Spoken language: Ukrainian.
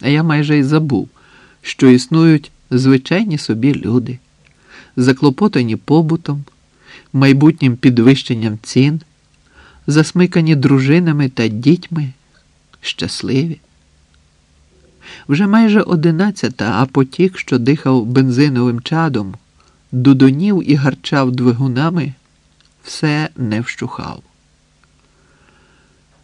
А я майже й забув, що існують звичайні собі люди, заклопотані побутом, майбутнім підвищенням цін, засмикані дружинами та дітьми, щасливі. Вже майже одинадцята, а потік, що дихав бензиновим чадом, дудонів і гарчав двигунами, все не вщухав.